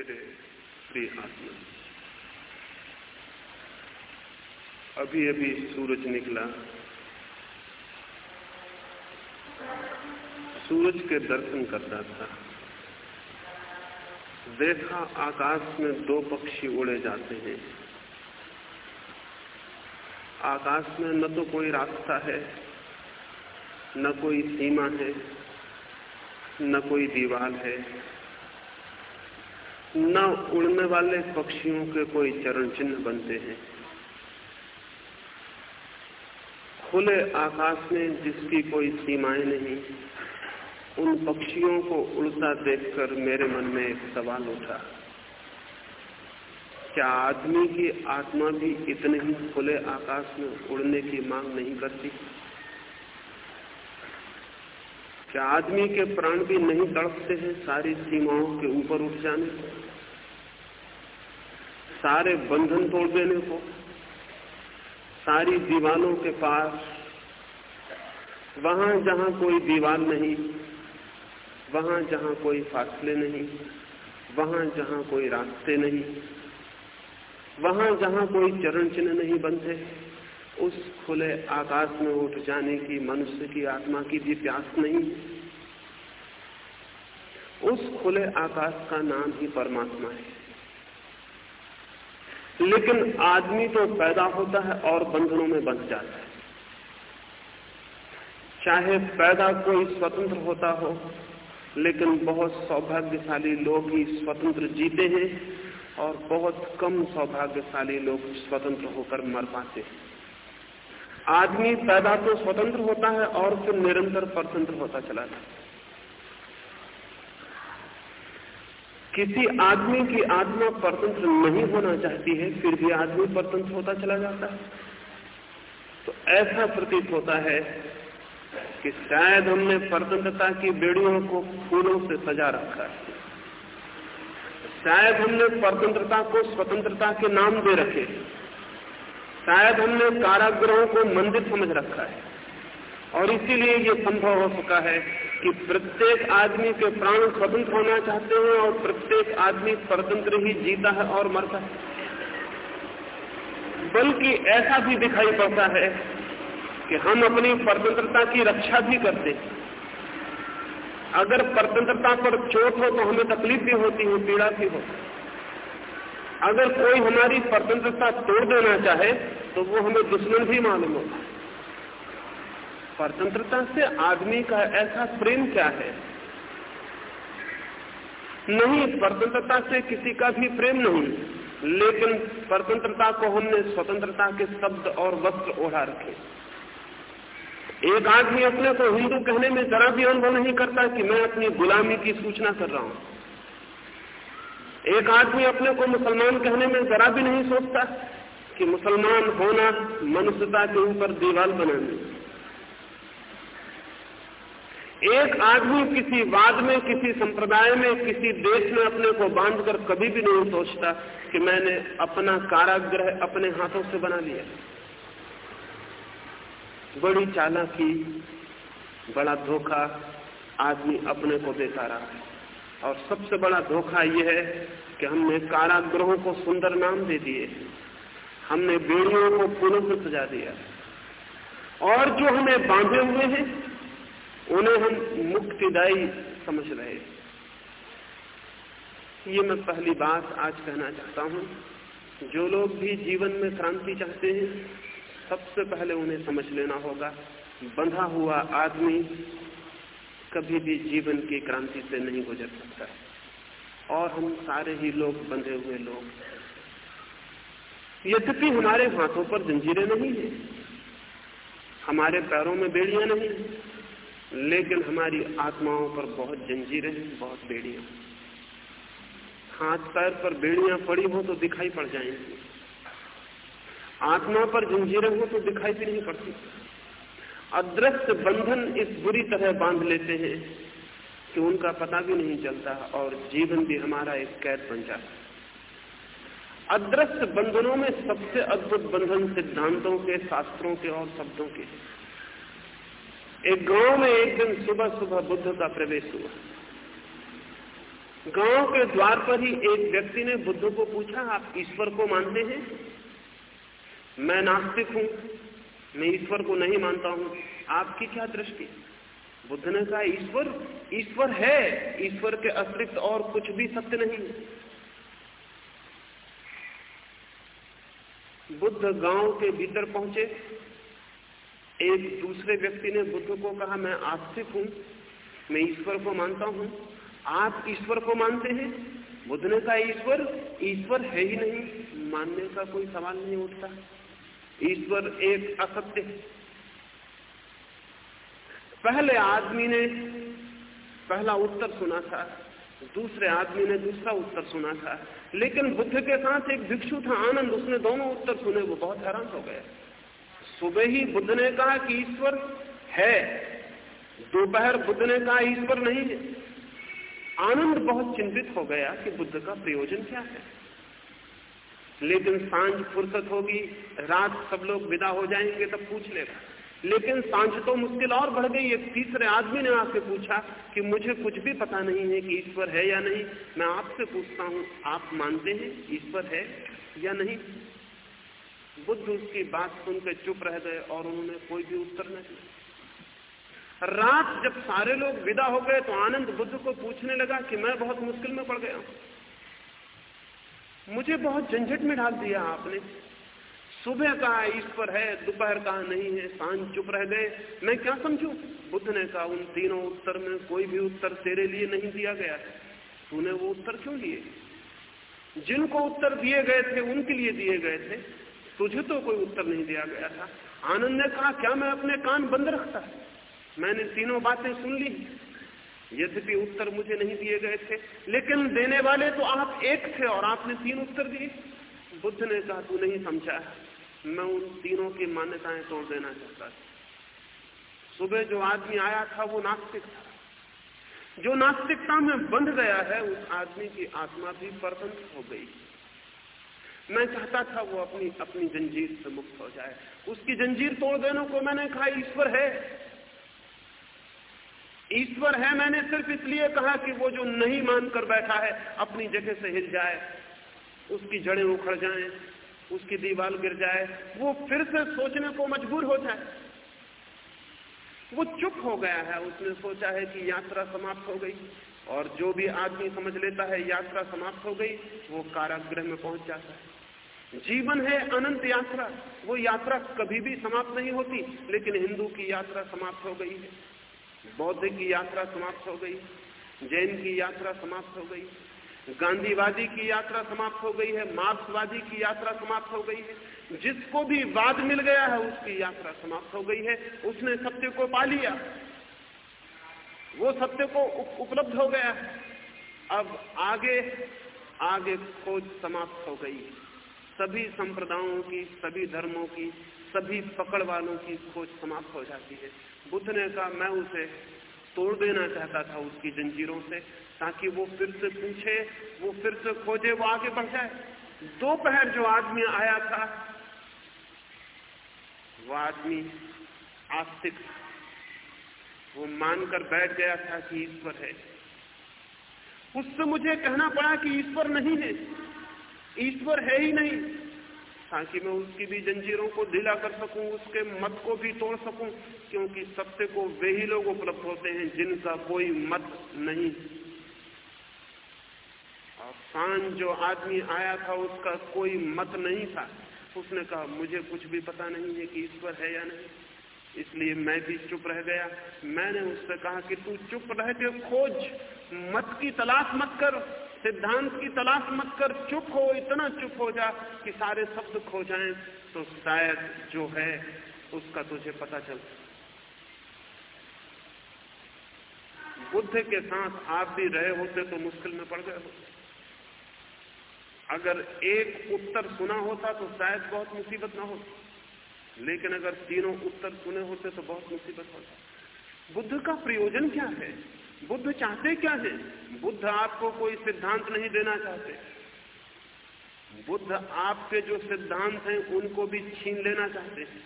मेरे प्रिय आत्मा अभी अभी सूरज निकला। सूरज के दर्शन करता था। देखा आकाश में दो पक्षी उड़े जाते हैं। आकाश में न तो कोई रास्ता है, न कोई सीमा है, न कोई दीवार है। न उड़ने वाले पक्षियों के कोई चरण चिन्ह बनते हैं। खुले आकाश में जिसकी कोई सीमाएँ नहीं, उन पक्षियों को उड़ता देखकर मेरे मन में एक सवाल उठा। क्या आदमी की आत्मा भी इतने ही खुले आकाश में उड़ने की मांग नहीं करती? क्या आदमी के प्राण भी नहीं तड़पते हैं? सारी सीमाओं के ऊपर उठ जाने को। सारे बंधन तोड़ देने को। सारी दीवालों के पास। वहाँ जहाँ कोई दीवार नहीं, वहाँ जहाँ कोई फासले नहीं, वहाँ जहाँ कोई रास्ते नहीं, वहाँ जहाँ कोई चरण चिन्ह नहीं बनते उस खुले आकाश में उठ जाने की, मनुष्य की, आत्मा की भी प्यास नहीं। उस खुले आकाश का नाम ही परमात्मा है। लेकिन आदमी तो पैदा होता है और बंधनों में बंध जाता है। चाहे पैदा कोई स्वतंत्र होता हो, लेकिन बहुत सौभाग्यशाली लोग ही स्वतंत्र जीते हैं और बहुत कम सौभाग्यशाली लोग स्वतंत्र होकर मर पाते हैं। आदमी पैदा तो स्वतंत्र होता है और फिर निरंतर परतंत्र होता चला जाता किसी आदमी की आत्मा परतंत्र नहीं होना चाहती है, फिर भी आदमी परतंत्र होता चला जाता है। तो ऐसा प्रतीत होता है कि शायद हमने परतंत्रता की बेड़ियों को फूलों से सजा रखा है। शायद हमने स्वतंत्रता को स्वतंत्रता के नाम दे रखे शायद हमने कारागृहों को मंदिर समझ रखा है। और इसीलिए ये संभव हो सका है कि प्रत्येक आदमी के प्राण स्वतंत्र होना चाहते हैं और प्रत्येक आदमी स्वतंत्र ही जीता है और मरता है। बल्कि ऐसा भी दिखाई पड़ता है कि हम अपनी स्वतंत्रता की रक्षा भी करते हैं। अगर स्वतंत्रता पर चोट हो तो हमें तकलीफ़ भी होती है, पीड़ा भी होती है। अगर कोई हमारी स्वतंत्रता तोड़ देना चाहे तो वो हमें दुश्मन भी मालूम होगा स्वतंत्रता से आदमी का ऐसा प्रेम क्या है? नहीं स्वतंत्रता से किसी का भी प्रेम नहीं, लेकिन स्वतंत्रता को हमने स्वतंत्रता के शब्द और वस्त्र ओढ़ा रखे। एक आदमी अपने को हिंदू कहने में जरा भी अनुभव नहीं करता कि मैं अपनी गुलामी की सूचना कर रहा हूँ। एक आदमी अपने को मुसलमान कहने में जरा भी नहीं सोचता कि मुसलमान होना मनुष्यता के ऊपर दीवार बनाने। एक आदमी किसी वाद में, किसी संप्रदाय में, किसी देश में अपने को बांधकर कभी भी नहीं सोचता कि मैंने अपना कारागृह अपने हाथों से बना लिया। बड़ी चालाकी, बड़ा धोखा आदमी अपने को देता रहा। है और सबसे बड़ा धोखा यह है कि हमने कारागृहों को सुंदर नाम दे दिए। हमने बेड़ियों को से सजा दिया। और जो हमें बांधे हुए हैं, उन्हें हम मुक्तिदायी समझ रहे ये मैं पहली बात आज कहना चाहता हूँ। जो लोग भी जीवन में क्रांति चाहते हैं, सबसे पहले उन्हें समझ लेना होगा। बंधा हुआ आदमी कभी भी जीवन की क्रांति से नहीं गुजर सकता। है और हम सारे ही लोग, बंधे हुए लोग, यद्यपि हमारे हाथों पर जंजीरें नहीं है, हमारे पैरों में बेड़ियाँ नहीं लेकिन हमारी आत्माओं पर बहुत जंजीरें हैं, बहुत बेड़ियाँ। हाथ पैर पर बेड़ियाँ पड़ी हो तो दिखाई पड़ जाएँगी। आत्मा पर जंजीरें हो तो दिखाई भी नहीं पड़ती। अदृश्य बंधन इस बुरी तरह बाँध लेते हैं कि उनका पता भी नहीं चलता और जीवन भी हमारा एक कैद बन जाता अदृश्य बंधनों में सबसे अद्भुत बंधन सिद्धांतों के, शास्त्रों के और शब्दों के एक गाँव में एक दिन सुबह सुबह बुद्ध का प्रवेश हुआ। गाँव के द्वार पर ही एक व्यक्ति ने बुद्ध को पूछा, आप ईश्वर को मानते हैं? मैं नास्तिक हूँ। मैं ईश्वर को नहीं मानता हूँ। आपकी क्या दृष्टि? बुद्ध ने कहा, ईश्वर ईश्वर है। ईश्वर के अतिरिक्त और कुछ भी सत्य नहीं बुद्ध गाँव के भीतर पहुँचे। एक दूसरे व्यक्ति ने बुद्ध को कहा, मैं आस्तिक हूँ, मैं ईश्वर को मानता हूँ। आप ईश्वर को मानते हैं? बुद्ध ने कहा, ईश्वर ईश्वर है ही नहीं। मानने का कोई सवाल नहीं उठता। ईश्वर एक असत्य है। पहले आदमी ने पहला उत्तर सुना था, दूसरे आदमी ने दूसरा उत्तर सुना था, लेकिन बुद्ध के साथ एक भिक्षु था, आनंद, उसने दोनों उत्तर सुने, वो बहुत हैरान हो गया सुबह ही बुद्ध ने कहा कि ईश्वर है, दोपहर बुद्ध ने कहा ईश्वर नहीं है। आनंद बहुत चिंतित हो गया कि बुद्ध का प्रयोजन क्या है। लेकिन साँझ फुर्सत होगी, रात सब लोग विदा हो जाएँगे तब पूछ लेगा। लेकिन साँझ तो मुश्किल और बढ़ गई, एक तीसरे आदमी ने आपसे पूछा कि मुझे कुछ भी पता नहीं है कि ईश्वर है या नहीं। मैं आपसे पूछता हूँ, आप मानते हैं ईश्वर है या नहीं? बुद्ध उसकी बात सुनकर चुप रह गए और उन्होंने कोई भी उत्तर नहीं दिया। रात जब सारे लोग विदा हो गए तो आनंद बुद्ध को पूछने लगा कि मैं बहुत मुश्किल में पड़ गया मुझे बहुत झंझट में डाल दिया आपने। सुबह कहा ईश्वर है, दोपहर कहा नहीं है, साँझ चुप रह गए। मैं क्या समझू? बुद्ध ने कहा, उन तीनों उत्तर में कोई भी उत्तर तेरे लिए नहीं दिया गया तूने वो उत्तर क्यों लिए? जिनको उत्तर दिए गए थे, उनके लिए दिए गए थे। तुझे तो कोई उत्तर नहीं दिया गया था। आनंद ने कहा, क्या मैं अपने कान बंद रखता? मैंने तीनों बातें सुन ली। यद्यपि उत्तर मुझे नहीं दिए गए थे, लेकिन देने वाले तो आप एक थे और आपने तीन उत्तर दिए। बुद्ध ने कहा, तू नहीं समझा मैं उन तीनों की मान्यताएँ तोड़ देना चाहता था। सुबह जो आदमी आया था, वो नास्तिक था। जो नास्तिकता में बंध गया है, उस आदमी की आत्मा भी परतंत्र हो गई। मैं चाहता था वो अपनी अपनी जंजीर से मुक्त हो जाए। उसकी जंजीर तोड़ देने को मैंने कहा, ईश्वर है। ईश्वर है मैंने सिर्फ़ इसलिए कहा कि वो जो नहीं मानकर बैठा है अपनी जगह से हिल जाए उसकी जड़ें उखड़ जाएँ, उसकी दीवार गिर जाए वो फिर से सोचने को मजबूर हो जाए। वो चुप हो गया है उसने सोचा है कि यात्रा समाप्त हो गई और जो भी आदमी समझ लेता है यात्रा समाप्त हो गई वो कारागृह में पहुँच जाता है। जीवन है अनंत यात्रा वो यात्रा कभी भी समाप्त नहीं होती लेकिन हिंदू की यात्रा समाप्त हो गई है। बौद्ध की यात्रा समाप्त हो गई, जैन की यात्रा समाप्त हो गई, गांधीवादी की यात्रा समाप्त हो गई है, मार्क्सवादी की यात्रा समाप्त हो गई है। जिसको भी वाद मिल गया है, उसकी यात्रा समाप्त हो गई है। उसने सत्य को पा लिया। वो सत्य को उपलब्ध हो गया अब आगे आगे खोज समाप्त हो गई। सभी संप्रदायों की, सभी धर्मों की, सभी पकड़ वालों की खोज समाप्त हो जाती है। बुद्ध ने कहा, मैं उसे तोड़ देना चाहता था उसकी जंजीरों से, ताकि वो फिर से पूछे, वो फिर से खोजे, वो आगे बढ़ जाए। दोपहर जो आदमी आया था, वो आदमी आस्तिक वो मानकर बैठ गया था कि ईश्वर है। उससे मुझे कहना पड़ा कि ईश्वर नहीं है। ईश्वर है ही नहीं। ताकि मैं उसकी भी जंजीरों को ढीला कर सकूँ, उसके मत को भी तोड़ सकूँ, क्योंकि सत्य को वे ही लोग उपलब्ध होते हैं जिनका कोई मत नहीं। और साँझ जो आदमी आया था, उसका कोई मत नहीं था। उसने कहा, मुझे कुछ भी पता नहीं है कि ईश्वर है या नहीं। इसलिए मैं भी चुप रह गया। मैंने उससे कहा कि तू चुप रह के खोज, मत की तलाश मत कर। सिद्धांत की तलाश मत कर, चुप हो, इतना चुप हो जा कि सारे शब्द खो जाएँ तो शायद जो है उसका तुझे पता चल बुद्ध के साथ आप भी रहे होते तो मुश्किल में पड़ गए होते। अगर एक उत्तर सुना होता तो शायद बहुत मुसीबत ना होती। लेकिन अगर तीनों उत्तर सुने होते तो बहुत मुसीबत होता। बुद्ध का प्रयोजन क्या है? बुद्ध चाहते क्या है? बुद्ध आपको कोई सिद्धांत नहीं देना चाहते। बुद्ध आपके जो सिद्धांत हैं, उनको भी छीन लेना चाहते हैं।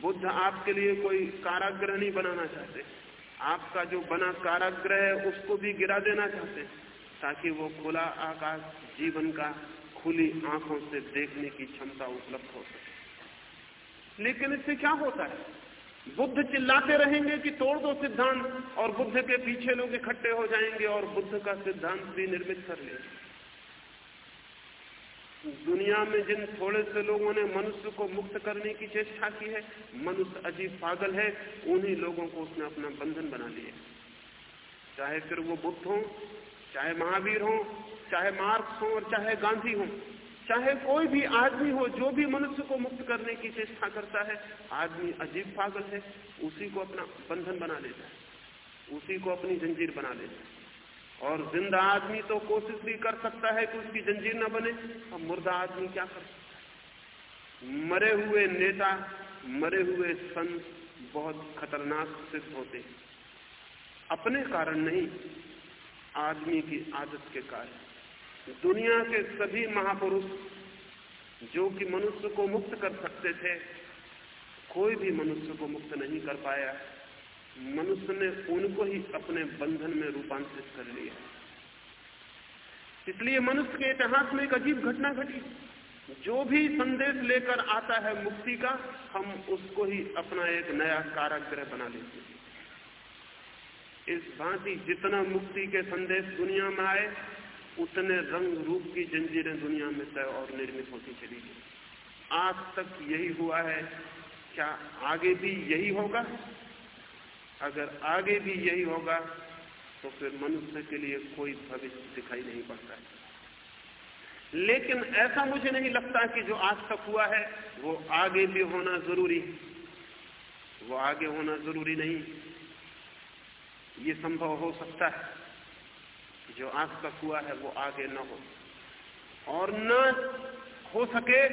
बुद्ध आपके लिए कोई काराग्रह नहीं बनाना चाहते। आपका जो बना काराग्रह है, उसको भी गिरा देना चाहते हैं, ताकि वो खुला आकाश, जीवन का खुली आँखों से देखने की क्षमता उपलब्ध हो सके। लेकिन इससे क्या होता है? बुद्ध चिल्लाते रहेंगे कि तोड़ दो सिद्धांत, और बुद्ध के पीछे लोग इकट्ठे हो जाएँगे और बुद्ध का सिद्धांत भी निर्मित कर लेंगे। दुनिया में जिन थोड़े से लोगों ने मनुष्य को मुक्त करने की चेष्टा की है, मनुष्य अजीब पागल है, उन्हीं लोगों को उसने अपना बंधन बना लिया। चाहे फिर वो बुद्ध हो, चाहे महावीर हो, चाहे मार्क्स हो, और चाहे गांधी हो चाहे कोई भी आदमी हो, जो भी मनुष्य को मुक्त करने की चेष्टा करता है, आदमी अजीब पागल है, उसी को अपना बंधन बना लेता है, उसी को अपनी जंजीर बना लेता है। और ज़िंदा आदमी तो कोशिश भी कर सकता है कि उसकी जंजीर ना बने और मुर्दा आदमी क्या कर सकता है? मरे हुए नेता, मरे हुए संत बहुत खतरनाक सिद्ध होते हैं। अपने कारण नहीं, आदमी की आदत के कारण। दुनिया के सभी महापुरुष जो कि मनुष्य को मुक्त कर सकते थे, कोई भी मनुष्य को मुक्त नहीं कर पाया। मनुष्य ने उनको ही अपने बंधन में रूपांतरित कर लिया। इसलिए मनुष्य के इतिहास में एक अजीब घटना घटी। जो भी संदेश लेकर आता है मुक्ति का, हम उसको ही अपना एक नया काराग्रह बना लेते हैं। इस भांति जितना मुक्ति के संदेश दुनिया में आए उतने रंग रूप की जंजीरें दुनिया में तय और निर्मित होती चली गई। आज तक यही हुआ है। क्या आगे भी यही होगा? अगर आगे भी यही होगा तो फिर मनुष्य के लिए कोई भविष्य दिखाई नहीं पड़ता है। लेकिन ऐसा मुझे नहीं लगता कि जो आज तक हुआ है, वो आगे भी होना ज़रूरी वो आगे होना ज़रूरी नहीं। ये संभव हो सकता है। जो आज तक हुआ है वो आगे न हो। और न हो सके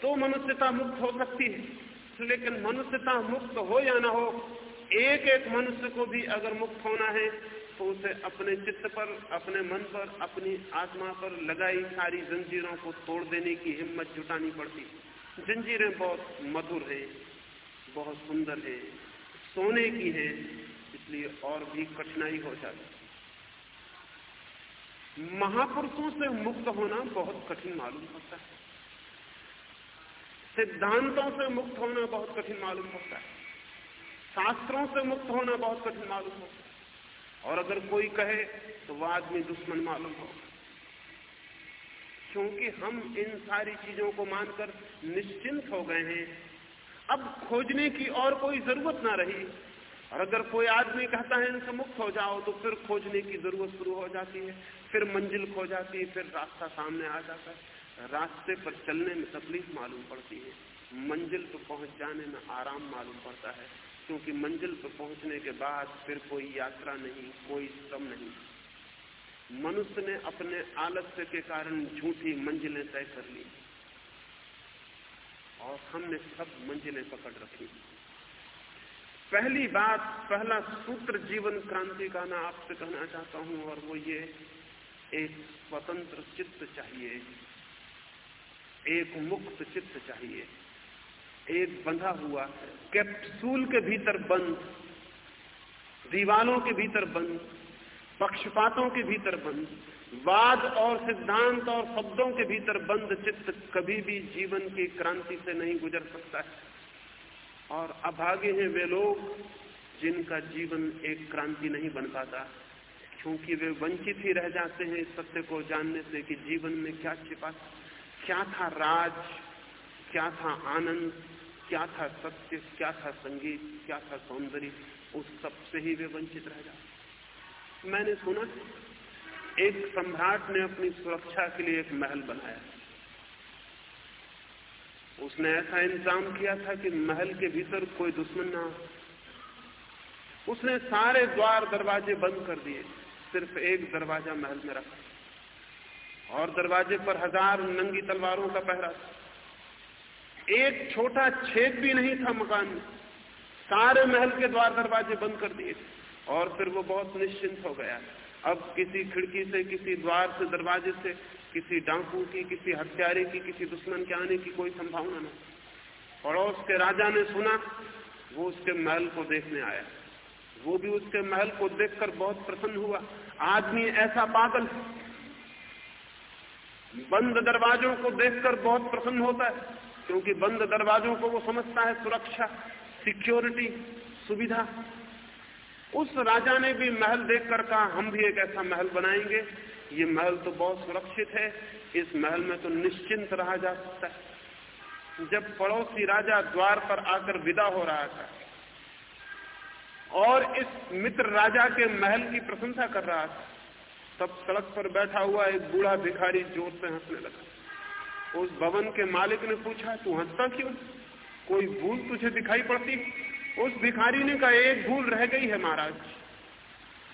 तो मनुष्यता मुक्त हो सकती है। लेकिन मनुष्यता मुक्त हो या ना हो, एक एक मनुष्य को भी अगर मुक्त होना है तो उसे अपने चित्त पर, अपने मन पर, अपनी आत्मा पर लगाई सारी जंजीरों को तोड़ देने की हिम्मत जुटानी पड़ती जंजीरें बहुत मधुर हैं, बहुत सुंदर हैं, सोने की हैं, इसलिए और भी कठिनाई हो जाती महापुरुषों से मुक्त होना बहुत कठिन मालूम होता है। सिद्धांतों से मुक्त होना बहुत कठिन मालूम होता है। शास्त्रों से मुक्त होना बहुत कठिन मालूम होता है। और अगर कोई कहे तो वह आदमी दुश्मन मालूम हो क्योंकि हम इन सारी चीज़ों को मानकर निश्चिंत हो गए हैं। अब खोजने की और कोई ज़रूरत ना रही। और अगर कोई आदमी कहता है इनसे मुक्त हो जाओ तो फिर खोजने की ज़रूरत शुरू हो जाती है, फिर मंजिल खो जाती है, फिर रास्ता सामने आ जाता है। रास्ते पर चलने में तकलीफ़ मालूम पड़ती है। मंजिल पर पहुँच जाने में आराम मालूम पड़ता है, क्योंकि मंजिल पर पहुँचने के बाद फिर कोई यात्रा नहीं, कोई श्रम नहीं। मनुष्य ने अपने आलस्य के कारण झूठी मंजिलें तय कर ली और हमने सब मंजिलें पकड़ रखी। पहली बात, पहला सूत्र जीवन क्रांति का मैं आपसे कहना चाहता हूँ और वो ये, एक स्वतंत्र चित्त चाहिए, एक मुक्त चित्त चाहिए, एक बंधा हुआ कैप्सूल के भीतर बंद, दीवालों के भीतर बंद, पक्षपातों के भीतर बंद, वाद और सिद्धांत और शब्दों के भीतर बंद चित्त कभी भी जीवन की क्रांति से नहीं गुजर सकता है। और अभागे हैं वे लोग जिनका जीवन एक क्रांति नहीं बन पाता। क्योंकि वे वंचित ही रह जाते हैं इस सत्य को जानने से कि जीवन में क्या छिपा, क्या था राज, क्या था आनंद, क्या था सत्य, क्या था संगीत, क्या था सौंदर्य, उस सबसे ही वे वंचित रह जाते मैंने सुना, एक सम्राट ने अपनी सुरक्षा के लिए एक महल बनाया। उसने ऐसा इंतज़ाम किया था कि महल के भीतर कोई दुश्मन ना उसने सारे द्वार दरवाजे बंद कर दिए, सिर्फ़ एक दरवाज़ा महल में रखा। और दरवाजे पर हज़ार नंगी तलवारों का पहरा था। एक छोटा छेद भी नहीं था मकान में। सारे महल के द्वार दरवाजे बंद कर दिए। और फिर वो बहुत निश्चिंत हो गया। अब किसी खिड़की से, किसी द्वार से, दरवाजे से किसी डांकू की, किसी हत्यारे की, किसी दुश्मन के आने की कोई संभावना नहीं पड़ोस के राजा ने सुना, वो उसके महल को देखने आया। वो भी उसके महल को देखकर बहुत प्रसन्न हुआ। आदमी ऐसा पागल बंद दरवाजों को देखकर बहुत प्रसन्न होता है, क्योंकि बंद दरवाजों को वो समझता है सुरक्षा, सिक्योरिटी, सुविधा। उस राजा ने भी महल देखकर कहा, हम भी एक ऐसा महल बनाएँगे ये महल तो बहुत सुरक्षित है, इस महल में तो निश्चिंत रहा जा सकता है। जब पड़ोसी राजा द्वार पर आकर विदा हो रहा था, और इस मित्र राजा के महल की प्रशंसा कर रहा था, तब सड़क पर बैठा हुआ एक बूढ़ा भिखारी ज़ोर से हंसने लगा। उस भवन के मालिक ने पूछा, तू हंसता क्यों? कोई भूल तुझे दिखाई पड़ती? उस भिखारी ने कहा, एक भूल रह गई है महाराज।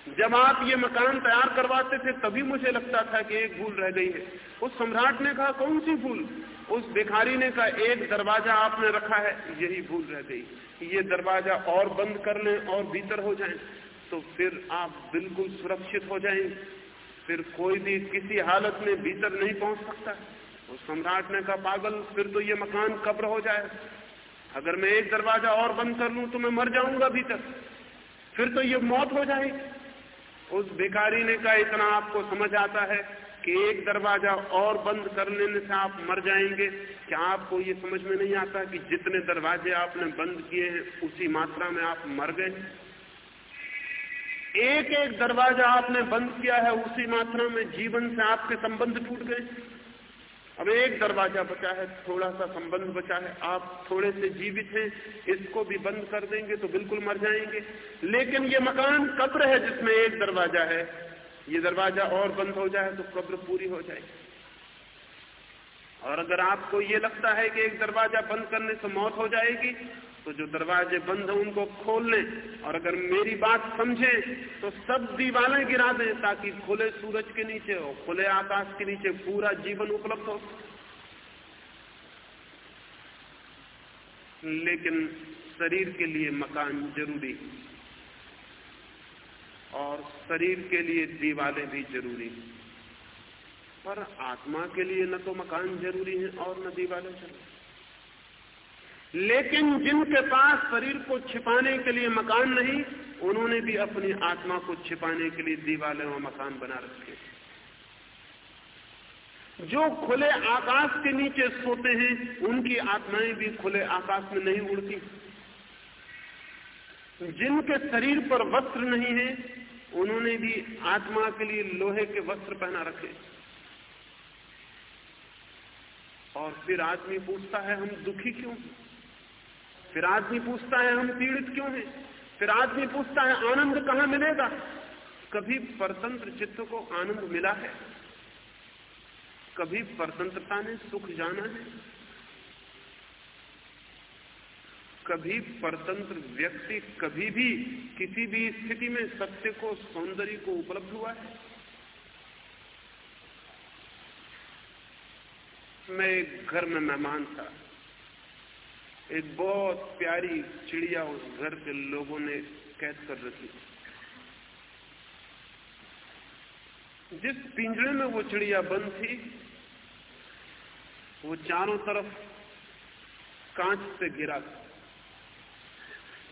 जब आप ये मकान तैयार करवाते थे, तभी मुझे लगता था कि एक भूल रह गई है। उस सम्राट ने कहा, कौन सी भूल? उस भिखारी ने कहा, एक दरवाज़ा आपने रखा है, यही भूल रह गई। ये दरवाज़ा और बंद कर लें और भीतर हो जाए तो फिर आप बिल्कुल सुरक्षित हो जाएँगे फिर कोई भी किसी हालत में भीतर नहीं पहुँच सकता। उस सम्राट ने कहा, पागल, फिर तो ये मकान कब्र हो जाए। अगर मैं एक दरवाज़ा और बंद कर लूँ तो मैं मर जाऊँगा भीतर। फिर तो ये मौत हो जाएगी। उस भिखारी ने कहा, इतना आपको समझ आता है कि एक दरवाज़ा और बंद कर लेने से आप मर जाएँगे? क्या आपको ये समझ में नहीं आता कि जितने दरवाजे आपने बंद किए हैं, उसी मात्रा में आप मर गए? एक एक दरवाज़ा आपने बंद किया है, उसी मात्रा में जीवन से आपके संबंध टूट गए। अब एक दरवाज़ा बचा है, थोड़ा सा संबंध बचा है। आप थोड़े से जीवित हैं, इसको भी बंद कर देंगे तो बिल्कुल मर जाएँगे। लेकिन ये मकान कब्र है जिसमें एक दरवाज़ा है। ये दरवाज़ा और बंद हो जाए तो कब्र पूरी हो जाएगी। और अगर आपको ये लगता है कि एक दरवाज़ा बंद करने से मौत हो जाएगी तो जो दरवाजे बंद हैं, उनको खोल लें। और अगर मेरी बात समझे तो सब दीवारें गिरा दें, ताकि खुले सूरज के नीचे और खुले आकाश के नीचे पूरा जीवन उपलब्ध हो। लेकिन शरीर के लिए मकान ज़रूरी और शरीर के लिए दीवारें भी ज़रूरी पर आत्मा के लिए न तो मकान ज़रूरी है और न दीवारें ज़रूरी लेकिन जिनके पास शरीर को छिपाने के लिए मकान नहीं, उन्होंने भी अपनी आत्मा को छिपाने के लिए दीवारें और मकान बना रखे जो खुले आकाश के नीचे सोते हैं, उनकी आत्माएँ भी खुले आकाश में नहीं उड़ती। जिनके शरीर पर वस्त्र नहीं है, उन्होंने भी आत्मा के लिए लोहे के वस्त्र पहना रखे और फिर आदमी पूछता है, हम दुखी क्यों फिर आदमी पूछता है, हम पीड़ित क्यों हैं? फिर आदमी पूछता है, आनंद कहाँ मिलेगा? कभी परतंत्र चित्त को आनंद मिला है? कभी परतंत्रता ने सुख जाना है? कभी परतंत्र व्यक्ति कभी भी किसी भी स्थिति में सत्य को, सौंदर्य को उपलब्ध हुआ है? मैं घर में मेहमान था। एक बहुत प्यारी चिड़िया उस घर के लोगों ने कैद कर रखी। जिस पिंजरे में वो चिड़िया बंद थी, वो चारों तरफ़ कांच से घिरा था।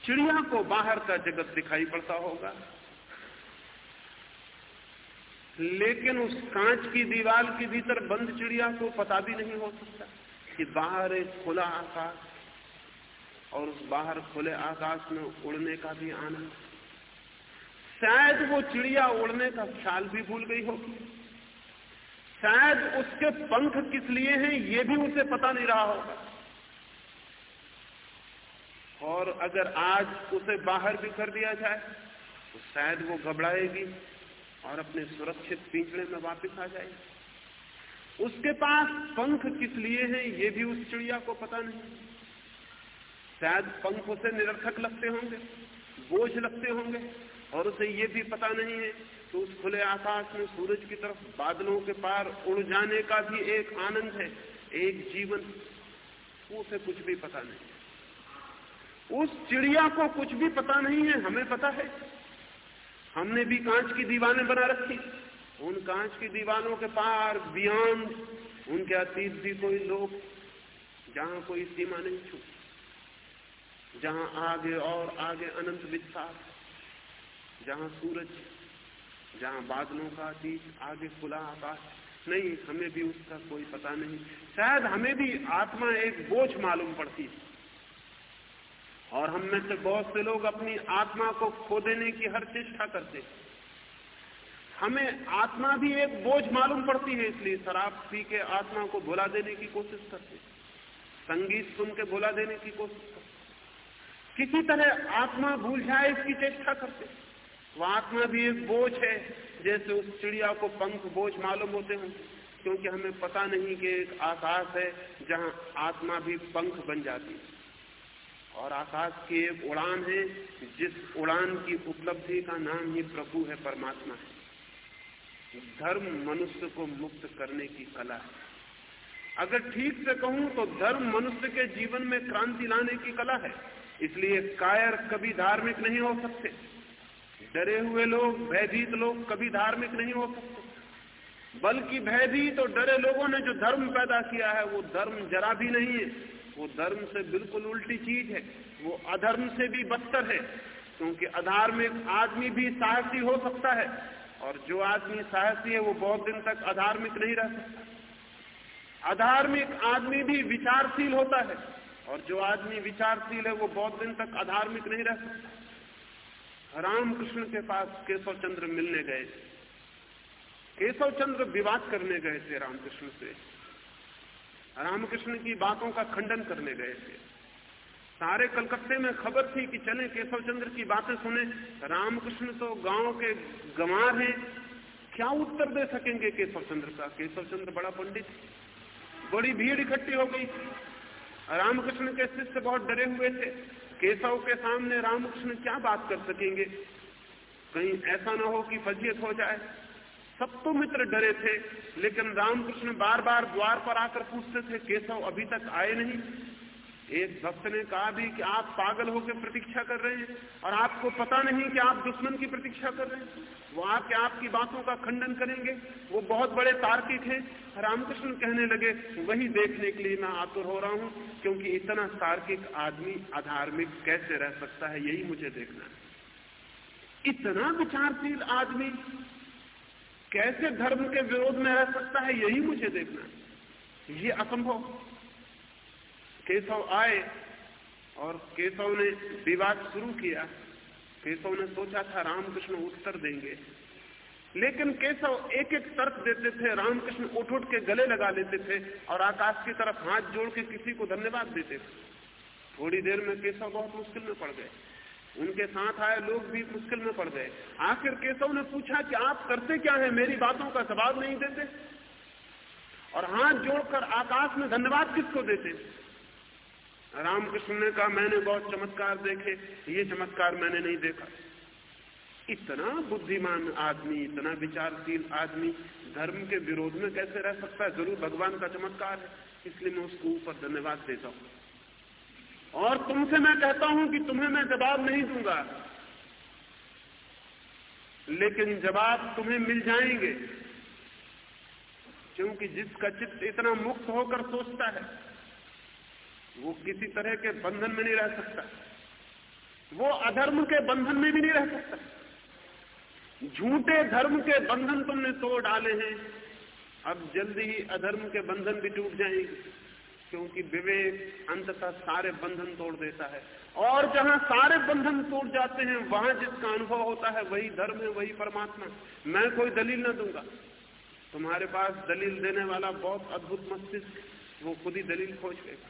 चिड़िया को बाहर का जगत दिखाई पड़ता होगा। लेकिन उस कांच की दीवार के भीतर बंद चिड़िया को पता भी नहीं हो सकता कि बाहर एक खुला आकाश और उस बाहर खुले आकाश में उड़ने का भी आनंद। शायद वो चिड़िया उड़ने का ख्याल भी भूल गई होगी। शायद उसके पंख किस लिए हैं, ये भी उसे पता नहीं रहा होगा। और अगर आज उसे बाहर भी कर दिया जाए तो शायद वो घबराएगी और अपने सुरक्षित पिंजड़े में वापस आ जाएगी। उसके पास पंख किस लिए हैं, ये भी उस चिड़िया को पता नहीं। शायद पंख उसे निरर्थक लगते होंगे, बोझ लगते होंगे, और उसे ये भी पता नहीं है कि उस खुले आकाश में सूरज की तरफ़ बादलों के पार उड़ जाने का भी एक आनंद है, एक जीवन, उसे कुछ भी पता नहीं उस चिड़िया को कुछ भी पता नहीं है, हमें पता है। हमने भी कांच की दीवारें बना रखी, उन कांच की दीवानों के पार बियॉन्ड उनके अतीत भी कोई लोग, जहाँ कोई सीमा नहीं छूटी। जहाँ आगे और आगे अनंत विस्तार, जहाँ सूरज, जहाँ बादलों का अतीत, आगे खुला आकाश। नहीं, हमें भी उसका कोई पता नहीं। शायद हमें भी आत्मा एक बोझ मालूम पड़ती। है और हम में से बहुत से लोग अपनी आत्मा को खो देने की हर चेष्टा करते। हमें आत्मा भी एक बोझ मालूम पड़ती है, इसलिए शराब पी के आत्मा को भुला देने की कोशिश करते। संगीत सुन के भुला देने की कोशिश करते। किसी तरह आत्मा भूल जाए इसकी चेष्टा करते वह आत्मा भी एक बोझ है, जैसे उस चिड़िया को पंख बोझ मालूम होते हैं, क्योंकि हमें पता नहीं कि एक आकाश है जहाँ आत्मा भी पंख बन जाती है। और आकाश की एक उड़ान है, जिस उड़ान की उपलब्धि का नाम ही प्रभु है, परमात्मा है। धर्म मनुष्य को मुक्त करने की कला है। अगर ठीक से कहूँ तो धर्म मनुष्य के जीवन में क्रांति लाने की कला है। इसलिए कायर कभी धार्मिक नहीं हो सकते। डरे हुए लोग, भयभीत लोग कभी धार्मिक नहीं हो सकते। बल्कि भयभीत और डरे लोगों ने जो धर्म पैदा किया है, वो धर्म जरा भी नहीं है। वो धर्म से बिल्कुल उल्टी चीज़ है। वो अधर्म से भी बदतर है। क्योंकि अधार्मिक आदमी भी साहसी हो सकता है। और जो आदमी साहसी है, वो बहुत दिन तक अधार्मिक नहीं रह सकता। अधार्मिक आदमी भी विचारशील होता है। और जो आदमी विचारशील है, वो बहुत दिन तक अधार्मिक नहीं रह सकता। रामकृष्ण के पास केशव चंद्र मिलने गए। केशव चंद्र विवाद करने गए थे रामकृष्ण से। रामकृष्ण की बातों का खंडन करने गए थे। सारे कलकत्ते में खबर थी कि चले केशव चंद्र की बातें सुने। रामकृष्ण तो गाँव के गंवार हैं। क्या उत्तर दे सकेंगे केशव चंद्र का? केशव चंद्र बड़ा पंडित। बड़ी भीड़ इकट्ठी हो गई। रामकृष्ण के शिष्य बहुत डरे हुए थे। केशव के सामने रामकृष्ण क्या बात कर सकेंगे? कहीं ऐसा ना हो कि फजियत हो जाए। सब तो मित्र डरे थे, लेकिन रामकृष्ण बार बार द्वार पर आकर पूछते थे, केशव अभी तक आए नहीं। एक भक्त ने कहा भी कि आप पागल होकर प्रतीक्षा कर रहे हैं और आपको पता नहीं कि आप दुश्मन की प्रतीक्षा कर रहे हैं। वो आके आपकी बातों का खंडन करेंगे। वो बहुत बड़े तार्किक हैं। रामकृष्ण कहने लगे, वही देखने के लिए मैं आतुर हो रहा हूँ, क्योंकि इतना तार्किक आदमी अधार्मिक कैसे रह सकता है, यही मुझे देखना है। इतना विचारशील आदमी कैसे धर्म के विरोध में रह सकता है, यही मुझे देखना है। ये असंभव। केशव आए और केशव ने विवाद शुरू किया। केशव ने सोचा था, रामकृष्ण उत्तर देंगे। लेकिन केशव एक एक तर्क देते थे, रामकृष्ण उठ उठ के गले लगा लेते थे और आकाश की तरफ़ हाथ जोड़ के किसी को धन्यवाद देते थे। थोड़ी देर में केशव बहुत मुश्किल में पड़ गए। उनके साथ आए लोग भी मुश्किल में पड़ गए। आखिर केशव ने पूछा कि आप करते क्या हैं? मेरी बातों का जवाब नहीं देते। और हाथ जोड़कर आकाश में धन्यवाद किसको देते? रामकृष्ण ने कहा, मैंने बहुत चमत्कार देखे, ये चमत्कार मैंने नहीं देखा। इतना बुद्धिमान आदमी, इतना विचारशील आदमी, धर्म के विरोध में कैसे रह सकता है? ज़रूर भगवान का चमत्कार है, इसलिए मैं उसको ऊपर धन्यवाद देता हूँ। और तुमसे मैं कहता हूँ कि तुम्हें मैं जवाब नहीं दूँगा। लेकिन जवाब तुम्हें मिल जाएँगे, क्योंकि जिसका चित्त इतना मुक्त होकर सोचता है वो किसी तरह के बंधन में नहीं रह सकता। वो अधर्म के बंधन में भी नहीं रह सकता। झूठे धर्म के बंधन तुमने तोड़ डाले हैं। अब जल्दी ही अधर्म के बंधन भी टूट जाएँगे, क्योंकि विवेक अंततः सारे बंधन तोड़ देता है। और जहाँ सारे बंधन टूट जाते हैं, वहाँ जिसका अनुभव होता है, वही धर्म है, वही परमात्मा। मैं कोई दलील न दूँगा। तुम्हारे पास दलील देने वाला बहुत अद्भुत मस्तिष्क, वो खुद ही दलील खोज लेगा।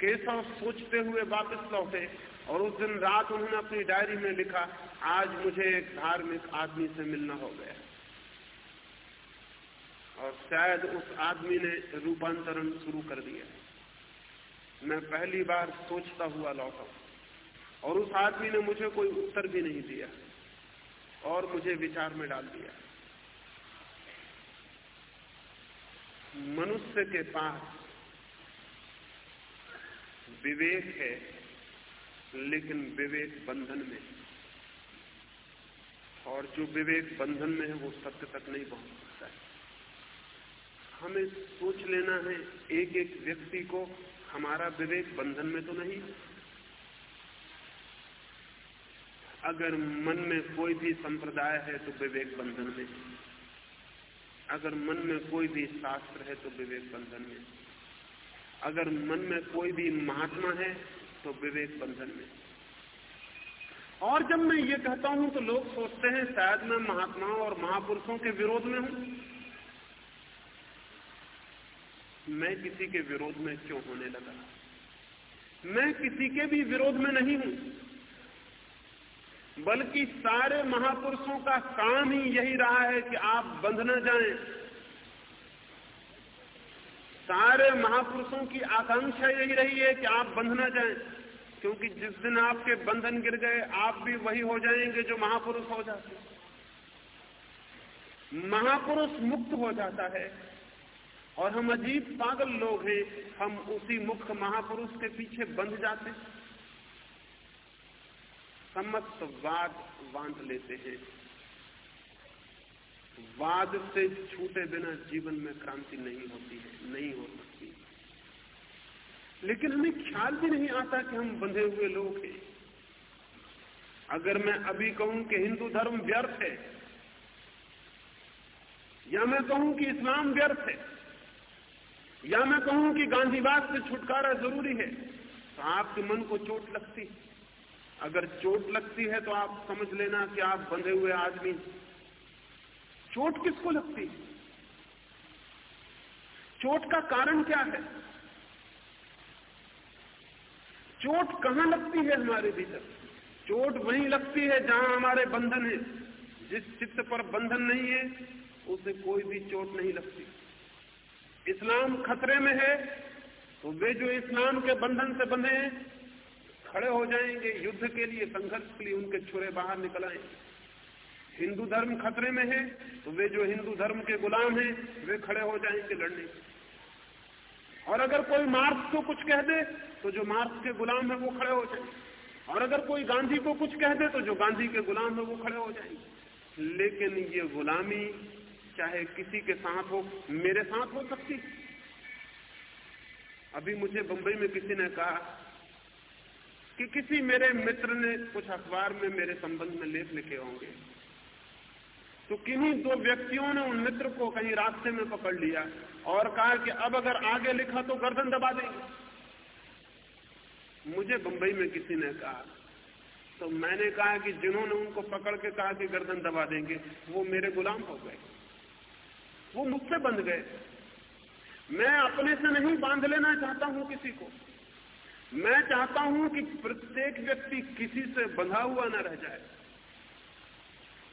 केशव सोचते हुए वापस लौटे और उस दिन रात उन्होंने अपनी डायरी में लिखा, आज मुझे एक धार्मिक आदमी से मिलना हो गया। और शायद उस आदमी ने रूपांतरण शुरू कर दिया। मैं पहली बार सोचता हुआ लौटा और उस आदमी ने मुझे कोई उत्तर भी नहीं दिया और मुझे विचार में डाल दिया। मनुष्य के पास विवेक है, लेकिन विवेक बंधन में। और जो विवेक बंधन में है, वो सत्य तक नहीं पहुँच सकता है। हमें सोच लेना है एक एक व्यक्ति को हमारा विवेक बंधन में तो नहीं। अगर मन में कोई भी संप्रदाय है तो विवेक बंधन में। अगर मन में कोई भी शास्त्र है तो विवेक बंधन में। अगर मन में कोई भी महात्मा है तो विवेक बंधन में। और जब मैं ये कहता हूँ तो लोग सोचते हैं, शायद मैं महात्माओं और महापुरुषों के विरोध में हूँ। मैं किसी के विरोध में क्यों होने लगा? मैं किसी के भी विरोध में नहीं हूँ, बल्कि सारे महापुरुषों का काम ही यही रहा है कि आप बंध न जाएँ। सारे महापुरुषों की आकांक्षा यही रही है कि आप बंध न जाएँ, क्योंकि जिस दिन आपके बंधन गिर गए, आप भी वही हो जाएँगे जो महापुरुष हो जाते महापुरुष मुक्त हो जाता है, और हम अजीब पागल लोग हैं, हम उसी मुख्य महापुरुष के पीछे बंध जाते समस्त वाद बाँध लेते हैं। वाद से छूटे बिना जीवन में क्रांति नहीं होती है, नहीं हो सकती। लेकिन हमें ख्याल भी नहीं आता कि हम बंधे हुए लोग हैं। अगर मैं अभी कहूँ कि हिंदू धर्म व्यर्थ है, या मैं कहूँ कि इस्लाम व्यर्थ है, या मैं कहूँ कि गांधीवाद से छुटकारा ज़रूरी है तो आपके मन को चोट लगती अगर चोट लगती है तो आप समझ लेना कि आप बंधे हुए आदमी चोट किसको लगती है? चोट का कारण क्या है? चोट कहाँ लगती है हमारे भीतर? चोट वहीं लगती है जहाँ हमारे बंधन है। जिस चित्त पर बंधन नहीं है, उसे कोई भी चोट नहीं लगती। इस्लाम खतरे में है तो वे जो इस्लाम के बंधन से बंधे हैं, खड़े हो जाएँगे, युद्ध के लिए, संघर्ष के लिए उनके छुरे बाहर निकल आएँगे। हिंदू धर्म खतरे में है तो वे जो हिंदू धर्म के गुलाम हैं, वे खड़े हो जाएँगे लड़ने। और अगर कोई मार्क्स को कुछ कह दे तो जो मार्क्स के गुलाम है, वो खड़े हो जाएँगे और अगर कोई गांधी को कुछ कह दे तो जो गांधी के गुलाम है, वो खड़े हो जाएँगे लेकिन ये गुलामी चाहे किसी के साथ हो, मेरे साथ हो सकती अभी मुझे बंबई में किसी ने कहा कि किसी मेरे मित्र ने कुछ अखबार में मेरे संबंध में लेख लिखे होंगे। तो किन्हीं दो व्यक्तियों ने उन मित्र को कहीं रास्ते में पकड़ लिया और कहा कि अब अगर आगे लिखा तो गर्दन दबा देंगे मुझे बंबई में किसी ने कहा तो मैंने कहा कि जिन्होंने उनको पकड़ के कहा कि गर्दन दबा देंगे, वो मेरे गुलाम हो गए। वो मुझसे बंध गए। मैं अपने से नहीं बाँध लेना चाहता हूँ किसी को। मैं चाहता हूँ कि प्रत्येक व्यक्ति किसी से बंधा हुआ न रह जाए।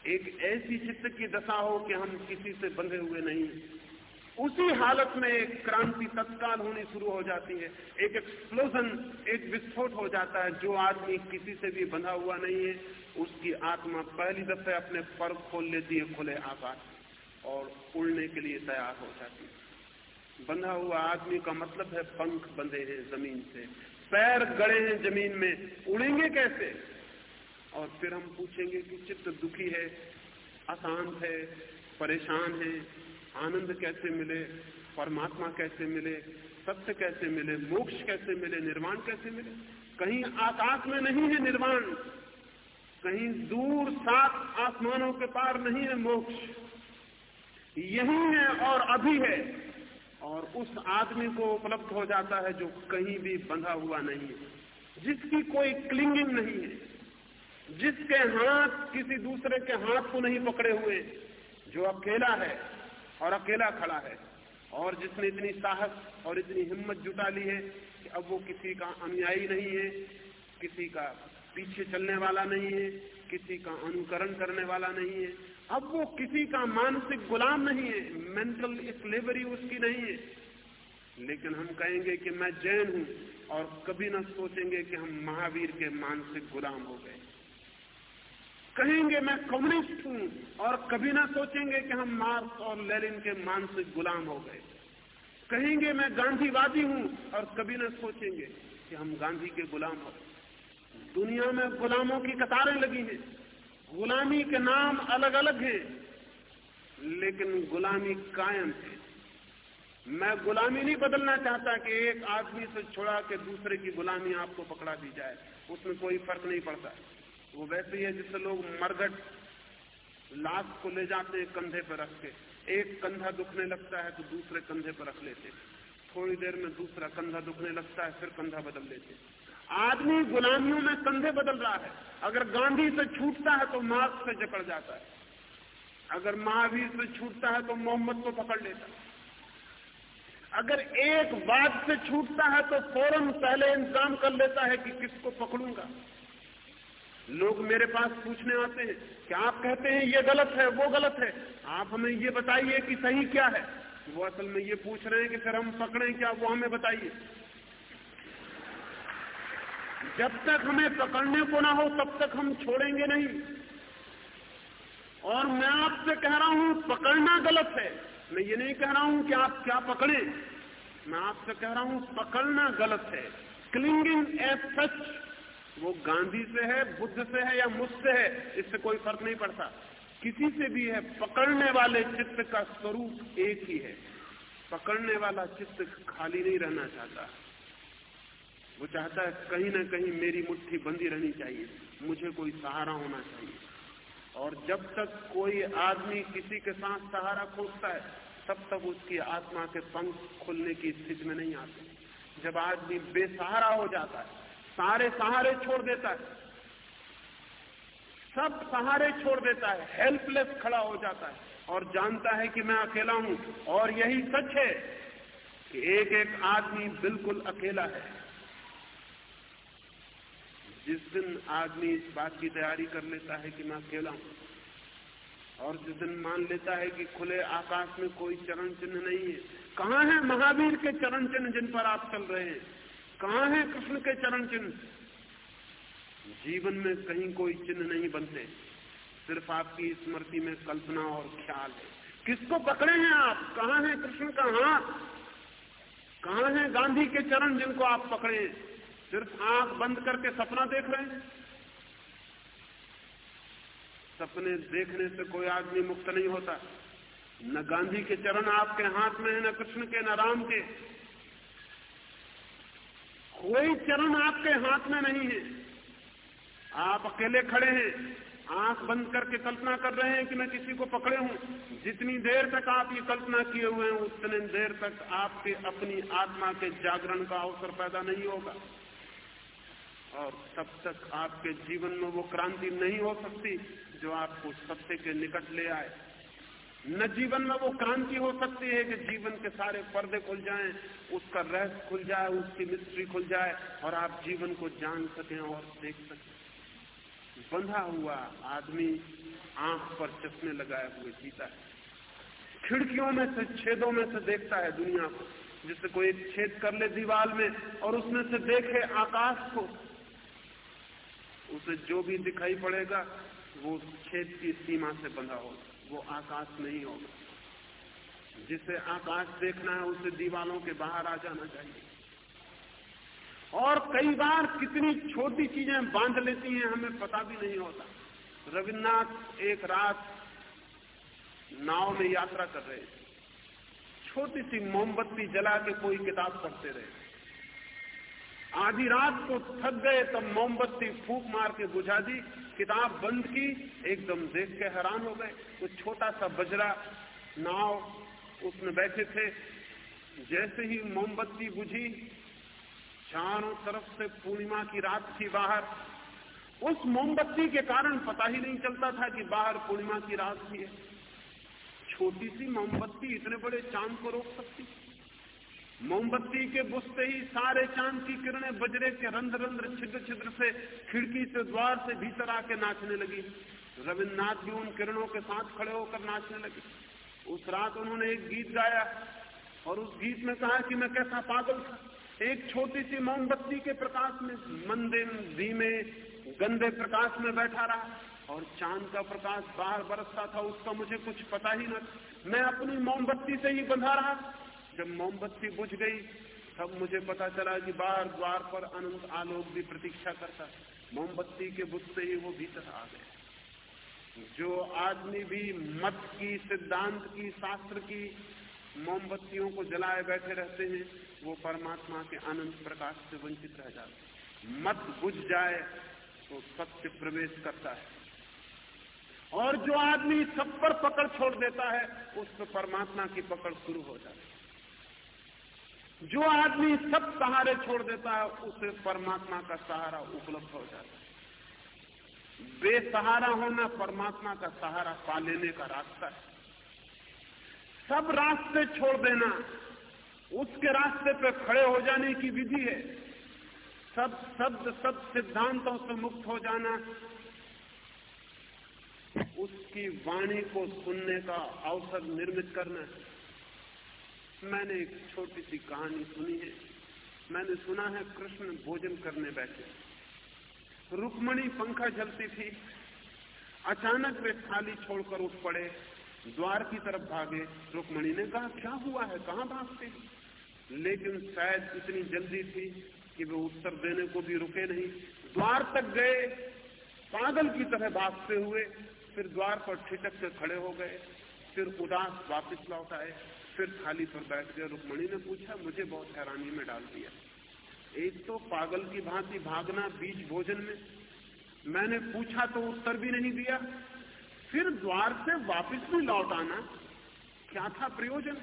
एक ऐसी चित्त की दशा हो कि हम किसी से बंधे हुए नहीं उसी हालत में एक क्रांति तत्काल होनी शुरू हो जाती है। एक एक्सप्लोजन एक विस्फोट हो जाता है। जो आदमी किसी से भी बंधा हुआ नहीं है, उसकी आत्मा पहली दफे अपने पर खोल लेती है, खुले आकाश और उड़ने के लिए तैयार हो जाती है। बंधा हुआ आदमी का मतलब है पंख बंधे हैं ज़मीन से। पैर गड़े हैं ज़मीन में। उड़ेंगे कैसे? और फिर हम पूछेंगे कि चित्त दुखी है, अशांत है, परेशान है, आनंद कैसे मिले, परमात्मा कैसे मिले, सत्य कैसे मिले, मोक्ष कैसे मिले, निर्वाण कैसे मिले? कहीं आकाश में नहीं है निर्वाण, कहीं दूर सात आसमानों के पार नहीं है मोक्ष। यही है और अभी है, और उस आदमी को उपलब्ध हो जाता है जो कहीं भी बंधा हुआ नहीं है, जिसकी कोई क्लिंगिंग नहीं है। जिसके हाथ किसी दूसरे के हाथ को नहीं पकड़े हुए, जो अकेला है और अकेला खड़ा है, और जिसने इतनी साहस और इतनी हिम्मत जुटा ली है कि अब वो किसी का अनुयायी नहीं है, किसी का पीछे चलने वाला नहीं है, किसी का अनुकरण करने वाला नहीं है, अब वो किसी का मानसिक गुलाम नहीं है मेंटल स्लेवरी उसकी नहीं है। लेकिन हम कहेंगे कि मैं जैन हूँ और कभी ना सोचेंगे कि हम महावीर के मानसिक गुलाम हो गए। कहेंगे, मैं कम्युनिस्ट हूँ। और कभी ना सोचेंगे कि हम मार्क्स और लेनिन के मानसिक गुलाम हो गए। कहेंगे, मैं गांधीवादी हूँ। और कभी ना सोचेंगे कि हम गांधी के गुलाम हो दुनिया में गुलामों की कतारें लगी हैं। गुलामी के नाम अलग अलग हैं, लेकिन गुलामी कायम है। मैं गुलामी नहीं बदलना चाहता कि एक आदमी से छोड़ा के दूसरे की गुलामी आपको पकड़ा दी जाए। उसमें कोई फ़र्क नहीं पड़ता। वो वैसे ही है जिससे लोग मरगट लाश को ले जाते हैं कंधे पर रख के। एक कंधा दुखने लगता है तो दूसरे कंधे पर रख लेते थोड़ी देर में दूसरा कंधा दुखने लगता है, फिर कंधा बदल लेते आदमी गुलामियों में कंधे बदल रहा है। अगर गांधी से छूटता है तो मार्क्स से जकड़ जाता है। अगर महावीर से छूटता है तो मोहम्मद को पकड़ लेता है। अगर एक बात से छूटता है तो फ़ौरन पहले इंतज़ाम कर लेता है कि किसको पकड़ूँगा। लोग मेरे पास पूछने आते हैं कि आप कहते हैं ये गलत है, वो गलत है। आप हमें ये बताइए कि सही क्या है? वो असल में ये पूछ रहे हैं कि फिर हम पकड़े क्या? वो हमें बताइए। जब तक हमें पकड़ने को ना हो, तब तक हम छोड़ेंगे नहीं। और मैं आपसे कह रहा हूँ, पकड़ना गलत है। मैं ये नहीं कह रहा हूँ कि आप क्या पकड़े। मैं आपसे कह रहा हूँ, पकड़ना गलत है। क्लिंगिंग एज सच वो गांधी से है, बुद्ध से है या मुझसे है, इससे कोई फ़र्क नहीं पड़ता। किसी से भी है, पकड़ने वाले चित्त का स्वरूप एक ही है। पकड़ने वाला चित्त खाली नहीं रहना चाहता। वो चाहता है कहीं ना कहीं मेरी मुट्ठी बंदी रहनी चाहिए, मुझे कोई सहारा होना चाहिए। और जब तक कोई आदमी किसी के साथ सहारा खोजता है, तब तक उसकी आत्मा के पंख खुलने की स्थिति में नहीं आते। जब आदमी बेसहारा हो जाता है सारे सहारे छोड़ देता है। सब सहारे छोड़ देता है। हेल्पलेस खड़ा हो जाता है। और जानता है कि मैं अकेला हूँ। और यही सच है कि एक एक आदमी बिल्कुल अकेला है। जिस दिन आदमी इस बात की तैयारी कर लेता है कि मैं अकेला हूँ, और जिस दिन मान लेता है कि खुले आकाश में कोई चरण चिन्ह नहीं है, कहाँ है महावीर के चरण चिन्ह जिन पर आप चल रहे हैं? कहाँ है कृष्ण के चरण चिन्ह? जीवन में कहीं कोई चिन्ह नहीं बनते। सिर्फ़ आपकी स्मृति में कल्पना और ख्याल है। किसको पकड़े हैं आप? कहाँ है कृष्ण का हाथ? कहाँ है गांधी के चरण जिनको आप पकड़े? हैं सिर्फ़ आँख बंद करके सपना देख रहे हैं? सपने देखने से कोई आदमी मुक्त नहीं होता। न गांधी के चरण आपके हाथ में है, न कृष्ण के, न राम के। कोई चरण आपके हाथ में नहीं है। आप अकेले खड़े हैं, आँख बंद करके कल्पना कर रहे हैं कि मैं किसी को पकड़े हूँ। जितनी देर तक आप ये कल्पना किए हुए हैं, उतने देर तक आपके अपनी आत्मा के जागरण का अवसर पैदा नहीं होगा। और तब तक आपके जीवन में वो क्रांति नहीं हो सकती जो आपको सत्य के निकट ले आए। न जीवन में वो क्रांति हो सकती है कि जीवन के सारे पर्दे खुल जाएँ, उसका रहस्य खुल जाए उसकी मिस्ट्री खुल जाए और आप जीवन को जान सकें और देख सकें। बंधा हुआ आदमी आँख पर चश्मे लगाए हुए जीता है। खिड़कियों में से छेदों में से देखता है दुनिया को जिससे कोई एक छेद कर ले दीवार में और उसमें से देखे आकाश को। उसे जो भी दिखाई पड़ेगा वो छेद की सीमा से बंधा होगा। वो आकाश नहीं होगा। जिसे आकाश देखना है, उसे दीवालों के बाहर आ जाना चाहिए। और कई बार कितनी छोटी चीज़ें बाँध लेती हैं, हमें पता भी नहीं होता। रविन्द्रनाथ एक रात नाव में यात्रा कर रहे थे। छोटी सी मोमबत्ती जला के कोई किताब पढ़ते रहे। आधी रात को थक गए, तब मोमबत्ती फूक मार के बुझा दी। किताब बंद की, एकदम देख के हैरान हो गए। वो छोटा सा बजरा नाव उसमें बैठे थे। जैसे ही मोमबत्ती बुझी, चारों तरफ़ से पूर्णिमा की रात थी बाहर। उस मोमबत्ती के कारण पता ही नहीं चलता था कि बाहर पूर्णिमा की रात थी। छोटी सी मोमबत्ती इतने बड़े चाँद को रोक सकती मोमबत्ती के बुझते ही सारे चाँद की किरणें बजरे के रंध्र रंध्र छिद्र छिद्र से खिड़की से द्वार से भीतर आके नाचने लगी। रविन्द्रनाथ भी उन किरणों के साथ खड़े होकर नाचने लगे। उस रात उन्होंने एक गीत गाया और उस गीत में कहा कि मैं कैसा पागल था। एक छोटी सी मोमबत्ती के प्रकाश में मंदिर धीमे, गंदे प्रकाश में बैठा रहा और चाँद का प्रकाश बाहर बरसता था, उसका मुझे कुछ पता ही न मैं अपनी मोमबत्ती से ही बंधा रहा। जब मोमबत्ती बुझ गई, तब मुझे पता चला कि बार द्वार पर अनंत आलोक भी प्रतीक्षा करता। मोमबत्ती के बुझ से ही वो भीतर आ गए। जो आदमी भी मत की, सिद्धांत की, शास्त्र की मोमबत्तियों को जलाए बैठे रहते हैं, वो परमात्मा के अनंत प्रकाश से वंचित रह जाते मत बुझ जाए तो सत्य प्रवेश करता है। और जो आदमी सब पर पकड़ छोड़ देता है, उस पर परमात्मा की पकड़ शुरू हो जाती है। जो आदमी सब सहारे छोड़ देता है, उसे परमात्मा का सहारा उपलब्ध हो जाता है। बेसहारा होना परमात्मा का सहारा पा लेने का रास्ता है। सब रास्ते छोड़ देना, उसके रास्ते पर खड़े हो जाने की विधि है। सब शब्द, सब सिद्धांतों से मुक्त हो जाना, उसकी वाणी को सुनने का अवसर निर्मित करना है। मैंने एक छोटी सी कहानी सुनी है। मैंने सुना है कृष्ण भोजन करने बैठे। रुक्मणी पंखा जलती थी। अचानक वे थाली छोड़कर उठ पड़े। द्वार की तरफ़ भागे। रुक्मणी ने कहा, क्या हुआ है? कहाँ भागते लेकिन शायद इतनी जल्दी थी कि वे उत्तर देने को भी रुके नहीं। द्वार तक गए। पागल की तरह भागते हुए फिर द्वार पर ठिटक के खड़े हो गए। फिर उदास वापस लौट आए। फिर थाली पर बैठ गए, रुक्मणी ने पूछा, मुझे बहुत हैरानी में डाल दिया। एक तो पागल की भांति भागना बीच भोजन में। मैंने पूछा तो उत्तर भी नहीं दिया। फिर द्वार से वापस भी लौट आना, क्या था प्रयोजन?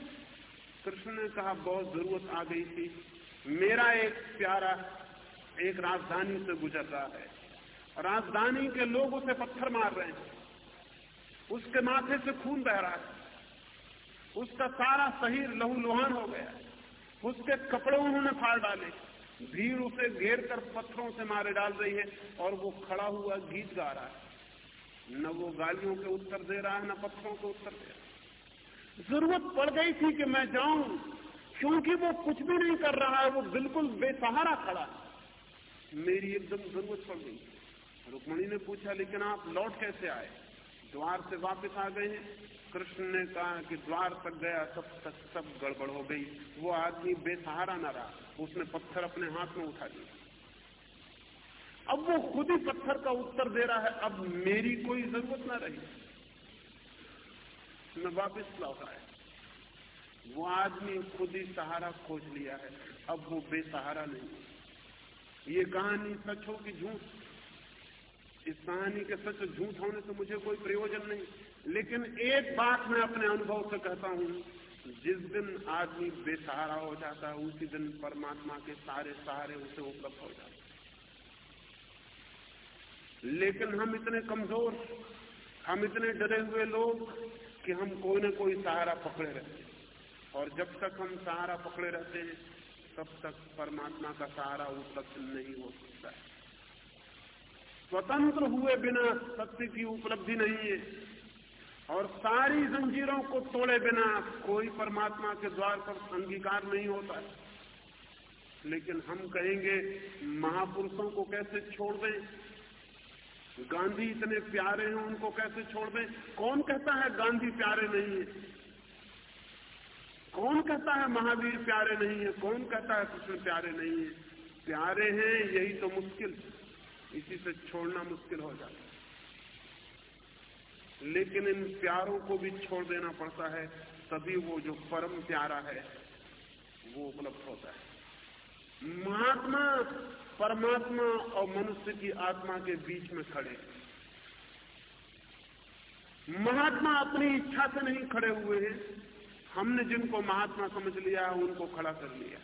कृष्ण ने कहा, बहुत ज़रूरत आ गई थी। मेरा एक प्यारा, एक राजधानी से गुजर रहा है। राजधानी के लोग उसे पत्थर मार रहे हैं। उसके माथे से खून बह रहा है। उसका सारा शरीर लहू लुहान हो गया। उसके कपड़े उन्होंने फाड़ डाले। भीड़ उसे घेर कर पत्थरों से मारे डाल रही है और वो खड़ा हुआ गीत गा रहा है। न वो गालियों के उत्तर दे रहा है, न पत्थरों के उत्तर दे रहा है। ज़रूरत पड़ गई थी कि मैं जाऊँ, क्योंकि वो कुछ भी नहीं कर रहा है, वो बिल्कुल बेसहारा खड़ा है। मेरी एकदम ज़रूरत पड़ गई। रुक्मणी ने पूछा, लेकिन आप लौट कैसे आए? द्वार से वापस आ गए हैं। कृष्ण ने कहा कि द्वार तक गया सब तक सब गड़बड़ हो गई। वो आदमी बेसहारा न रहा। उसने पत्थर अपने हाथ में उठा लिया अब वो खुद ही पत्थर का उत्तर दे रहा है, अब मेरी कोई ज़रूरत ना रही। मैं वापस लौट आया। वो आदमी खुद ही सहारा खोज लिया है। अब वो बेसहारा नहीं ये कहानी सच हो कि झूठ? इस कहानी के सच झूठ होने से मुझे कोई प्रयोजन नहीं। लेकिन एक बात मैं अपने अनुभव से कहता हूँ, जिस दिन आदमी बेसहारा हो जाता है, उसी दिन परमात्मा के सारे सहारे उसे उपलब्ध हो जाते लेकिन हम इतने कमज़ोर, हम इतने डरे हुए लोग कि हम कोई न कोई सहारा पकड़े रहते और जब तक हम सहारा पकड़े रहते हैं, तब तक परमात्मा का सहारा उपलब्ध नहीं हो सकता है। स्वतंत्र हुए बिना सत्य की उपलब्धि नहीं है। और सारी जंजीरों को तोड़े बिना कोई परमात्मा के द्वार पर अंगीकार नहीं होता है। लेकिन हम कहेंगे, महापुरुषों को कैसे छोड़ दें? गांधी इतने प्यारे हैं, उनको कैसे छोड़ दें? कौन कहता है गांधी प्यारे नहीं है? कौन कहता है महावीर प्यारे नहीं है? कौन कहता है कृष्ण प्यारे नहीं है? प्यारे हैं, यही तो मुश्किल। इसी से छोड़ना मुश्किल हो जाता है। लेकिन इन प्यारों को भी छोड़ देना पड़ता है, तभी वो जो परम प्यारा है, वो उपलब्ध होता है। महात्मा, परमात्मा और मनुष्य की आत्मा के बीच में खड़े महात्मा अपनी इच्छा से नहीं खड़े हुए हैं। हमने जिनको महात्मा समझ लिया, उनको खड़ा कर लिया।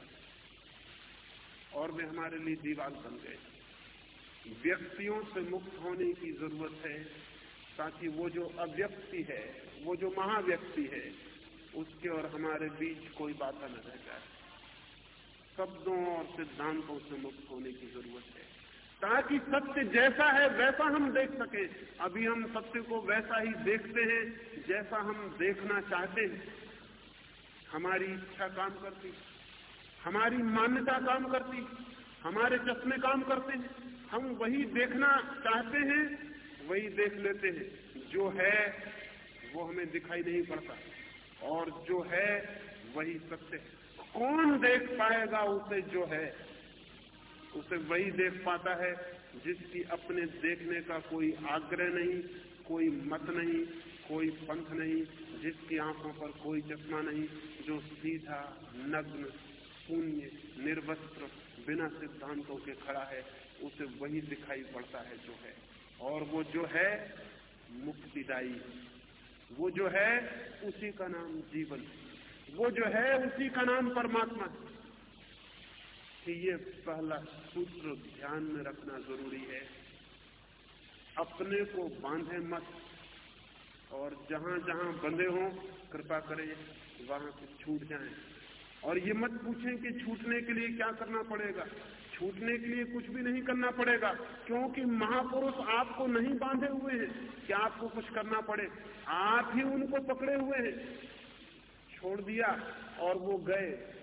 और वे हमारे लिए दीवार बन गए। व्यक्तियों से मुक्त होने की ज़रूरत है, ताकि वो जो अव्यक्ति है, वो जो महाव्यक्ति है, उसके और हमारे बीच कोई बात न रह जाए। शब्दों और सिद्धांतों से मुक्त होने की ज़रूरत है। ताकि सत्य जैसा है, वैसा हम देख सके। अभी हम सत्य को वैसा ही देखते हैं, जैसा हम देखना चाहते हैं। हमारी इच्छा काम करती, हमारी मान्यता काम करती, हमारे चश्मे काम करते हैं। हम वही देखना चाहते हैं, वही देख लेते हैं। जो है, वो हमें दिखाई नहीं पड़ता। और जो है, वही सत्य है। कौन देख पाएगा उसे जो है? उसे वही देख पाता है, जिसकी अपने देखने का कोई आग्रह नहीं, कोई मत नहीं, कोई पंथ नहीं, जिसकी आँखों पर कोई चश्मा नहीं, जो सीधा, नग्न, शून्य, निर्वस्त्र, बिना सिद्धांतों के खड़ा है। उसे वही दिखाई पड़ता है जो है। और वो जो है, मुक्तिदायी। वो जो है, उसी का नाम जीवन। वो जो है, उसी का नाम परमात्मा। कि ये पहला सूत्र ध्यान में रखना ज़रूरी है। अपने को बांधे मत। और जहाँ जहाँ बंधे हो, कृपा करें, वहाँ से छूट जाएँ। और ये मत पूछें कि छूटने के लिए क्या करना पड़ेगा? छूटने के लिए कुछ भी नहीं करना पड़ेगा, क्योंकि महापुरुष आपको नहीं बांधे हुए हैं। कि आपको कुछ करना पड़े? आप ही उनको पकड़े हुए हैं। छोड़ दिया और वो गए।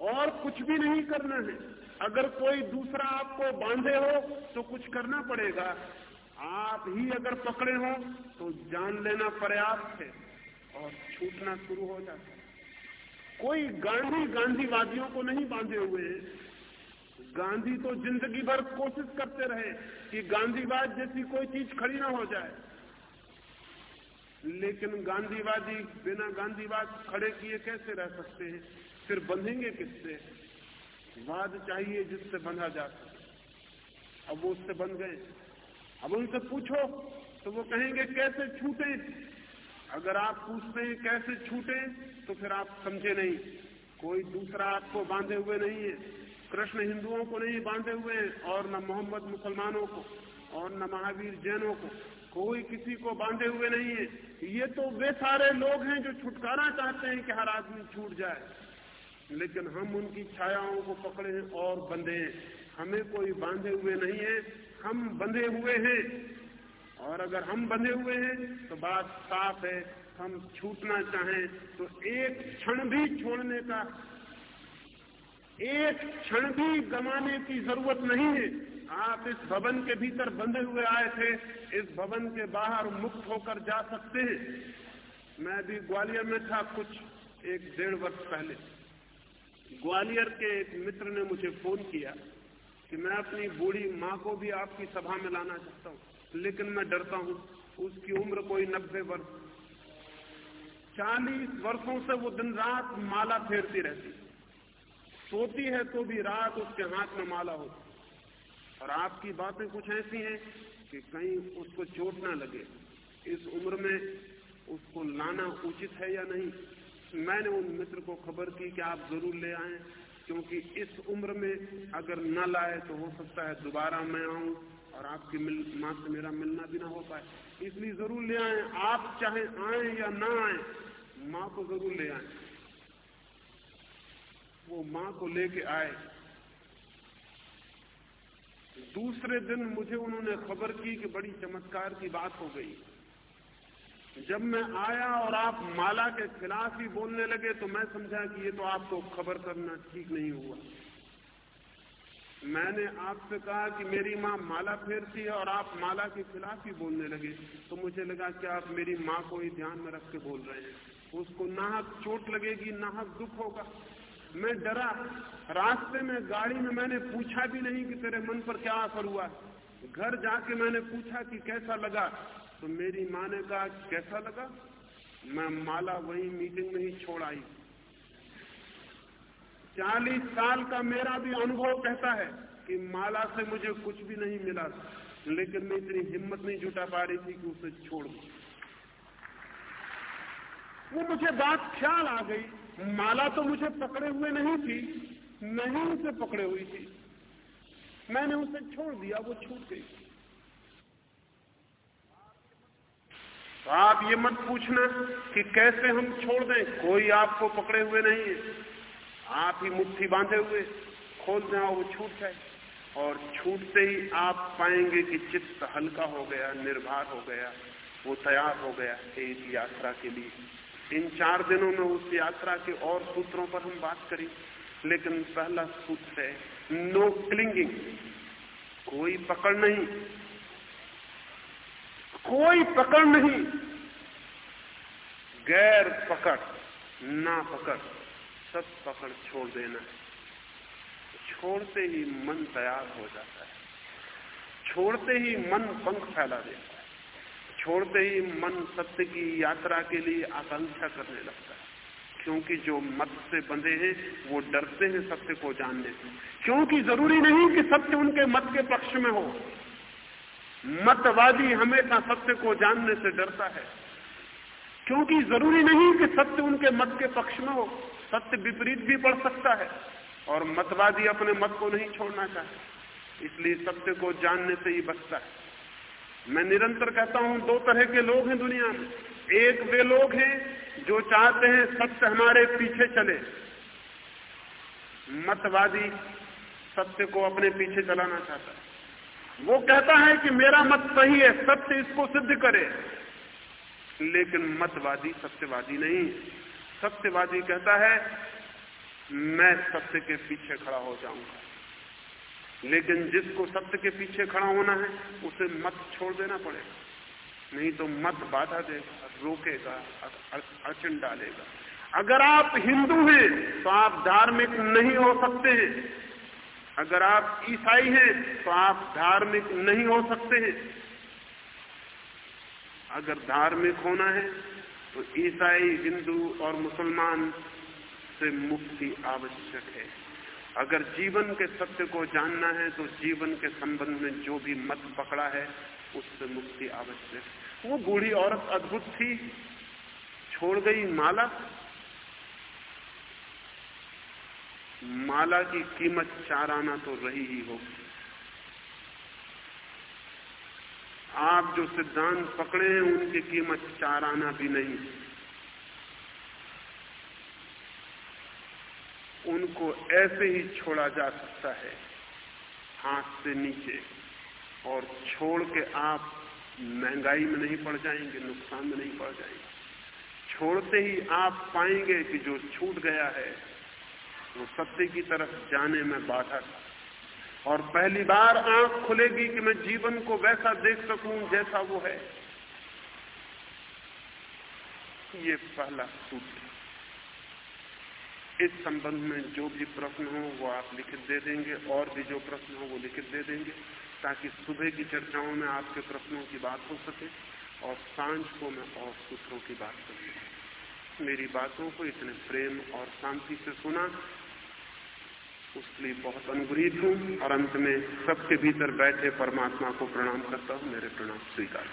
और कुछ भी नहीं करना है। अगर कोई दूसरा आपको बांधे हो तो कुछ करना पड़ेगा। आप ही अगर पकड़े हो तो जान लेना पर्याप्त है और छूटना शुरू हो जाता है। कोई गांधी, गांधीवादियों को नहीं बांधे हुए गांधी तो ज़िंदगी भर कोशिश करते रहे कि गांधीवाद जैसी कोई चीज़ खड़ी ना हो जाए। लेकिन गांधीवादी बिना गांधीवाद खड़े किए कैसे रह सकते हैं? फिर बंधेंगे किससे? वाद चाहिए जिससे बंधा जा सके। अब वो उससे बंध गए। अब उनसे पूछो तो वो कहेंगे, कैसे छूटे? अगर आप पूछते हैं कैसे छूटे तो फिर आप समझे नहीं। कोई दूसरा आपको बांधे हुए नहीं है। कृष्ण हिंदुओं को नहीं बांधे हुए हैं, और न मोहम्मद मुसलमानों को, और न महावीर जैनों को। कोई किसी को बांधे हुए नहीं है। ये तो वे सारे लोग हैं जो छुटकारा चाहते हैं कि हर आदमी छूट जाए। लेकिन हम उनकी छायाओं को पकड़े और बंधे हैं। हमें कोई बांधे हुए नहीं है। हम बंधे हुए हैं। और अगर हम बंधे हुए हैं तो बात साफ़ है, हम छूटना चाहें तो एक क्षण भी छोड़ने का, एक क्षण भी गमाने की ज़रूरत नहीं है। आप इस भवन के भीतर बंधे हुए आए थे, इस भवन के बाहर मुक्त होकर जा सकते हैं। मैं भी ग्वालियर में था कुछ, एक डेढ़ वर्ष पहले। ग्वालियर के एक मित्र ने मुझे फ़ोन किया कि मैं अपनी बूढ़ी माँ को भी आपकी सभा में लाना चाहता हूँ। लेकिन मैं डरता हूँ, उसकी उम्र कोई नब्बे वर्ष। चालीस वर्षों से वो दिन रात माला फेरती रहती। सोती है तो भी रात उसके हाथ में माला होती। और आपकी बातें कुछ ऐसी हैं कि कहीं उसको चोट ना लगे। इस उम्र में उसको लाना उचित है या नहीं, मैंने उन मित्र को खबर की कि आप ज़रूर ले आए, क्योंकि इस उम्र में अगर न लाए तो हो सकता है दोबारा मैं आऊँ। और आपकी मिल, माँ से मेरा मिलना भी ना हो पाए। इसलिए ज़रूर ले आए। आप चाहे आए या ना आए, माँ को ज़रूर ले आए। वो माँ को लेके आए। दूसरे दिन मुझे उन्होंने खबर की कि बड़ी चमत्कार की बात हो गई। जब मैं आया और आप माला के खिलाफ ही बोलने लगे तो मैं समझा कि ये तो आपको खबर करना ठीक नहीं हुआ। मैंने आपसे कहा कि मेरी माँ माला फेरती है और आप माला के खिलाफ ही बोलने लगे। तो मुझे लगा कि आप मेरी माँ को ही ध्यान में रख के बोल रहे हैं। उसको नाहक चोट लगेगी, नाहक दुख होगा। मैं डरा। रास्ते में, गाड़ी में मैंने पूछा भी नहीं कि तेरे मन पर क्या असर हुआ। घर जाके मैंने पूछा कि कैसा लगा। तो मेरी माँ ने कहा, कैसा लगा? मैं माला वही मीटिंग में ही छोड़ आई। चालीस साल का मेरा भी अनुभव कहता है कि माला से मुझे कुछ भी नहीं मिला लेकिन मैं इतनी हिम्मत नहीं जुटा पा रही थी कि उसे छोड़ वो मुझे बात ख्याल आ गई। माला तो मुझे पकड़े हुए नहीं थी, नहीं उसे पकड़े हुई थी। मैंने उसे छोड़ दिया, वो छूट गई। तो आप ये मत पूछना कि कैसे हम छोड़ दें? कोई आपको पकड़े हुए नहीं है। आप ही मुट्ठी बांधे हुए, खोल और वो छूट जाए। और छूटते ही आप पाएँगे कि चित्त हल्का हो गया, निर्भर हो गया, वो तैयार हो गया एक यात्रा के लिए। इन चार दिनों में उस यात्रा के और सूत्रों पर हम बात करें, लेकिन पहला सूत्र है नो क्लिंगिंग कोई पकड़ नहीं। कोई पकड़ नहीं। गैर पकड़, ना पकड़। सब पकड़ छोड़ देना। छोड़ते ही मन तैयार हो जाता है। छोड़ते ही मन पंख फैला देता है। छोड़ते ही मन सत्य की यात्रा के लिए आकांक्षा करने लगता है। क्योंकि जो मत से बंधे हैं, वो डरते हैं सत्य को जानने से। क्योंकि ज़रूरी नहीं कि सत्य उनके मत के पक्ष में हो। मतवादी हमेशा सत्य को जानने से डरता है। क्योंकि ज़रूरी नहीं कि सत्य उनके मत के पक्ष में हो। सत्य विपरीत भी पड़ सकता है और मतवादी अपने मत को नहीं छोड़ना चाहते। इसलिए सत्य को जानने से ही बचता है। मैं निरंतर कहता हूँ, दो तरह के लोग हैं दुनिया में। एक वे लोग हैं जो चाहते हैं सत्य हमारे पीछे चले। मतवादी सत्य को अपने पीछे चलाना चाहता है। वो कहता है कि मेरा मत सही है, सत्य इसको सिद्ध करे। लेकिन मतवादी सत्यवादी नहीं सत्यवादी कहता है, मैं सत्य के पीछे खड़ा हो जाऊँगा। लेकिन जिसको सत्य के पीछे खड़ा होना है, उसे मत छोड़ देना पड़ेगा। नहीं तो मत बाधा देगा, रोकेगा अड़चन डालेगा। अगर आप हिंदू हैं तो आप धार्मिक नहीं हो सकते हैं। अगर आप ईसाई हैं तो आप धार्मिक नहीं हो सकते हैं। अगर धार्मिक होना है तो ईसाई, हिंदू और मुसलमान से मुक्ति आवश्यक है। अगर जीवन के सत्य को जानना है तो जीवन के संबंध में जो भी मत पकड़ा है, उससे मुक्ति आवश्यक। वो बूढ़ी औरत अद्भुत थी, छोड़ गई माला। माला की कीमत चार आना तो रही ही हो आप जो सिद्धांत पकड़े हैं, उनकी कीमत चार आना भी नहीं। उनको ऐसे ही छोड़ा जा सकता है, हाथ से नीचे, और छोड़ के आप महँगाई में नहीं पड़ जाएँगे, नुकसान में नहीं पड़ जाएँगे। छोड़ते ही आप पाएँगे कि जो छूट गया है, वो सत्य की तरफ़ जाने में बाधा था और पहली बार आँख खुलेगी कि मैं जीवन को वैसा देख सकूँ जैसा वो है। ये पहला सूत्र इस संबंध में जो भी प्रश्न हो, वो आप लिखित दे देंगे, और भी जो प्रश्न हो, वो लिखित दे देंगे, ताकि सुबह की चर्चाओं में आपके प्रश्नों की बात हो सके, और साँझ को मैं और सूत्रों की बात कर। सकूँ मेरी बातों को इतने प्रेम और शांति से सुना उसके लिए बहुत अनुग्रहित हूँ और अंत में सबके भीतर बैठे परमात्मा को प्रणाम करता हूँ। मेरे प्रणाम स्वीकार।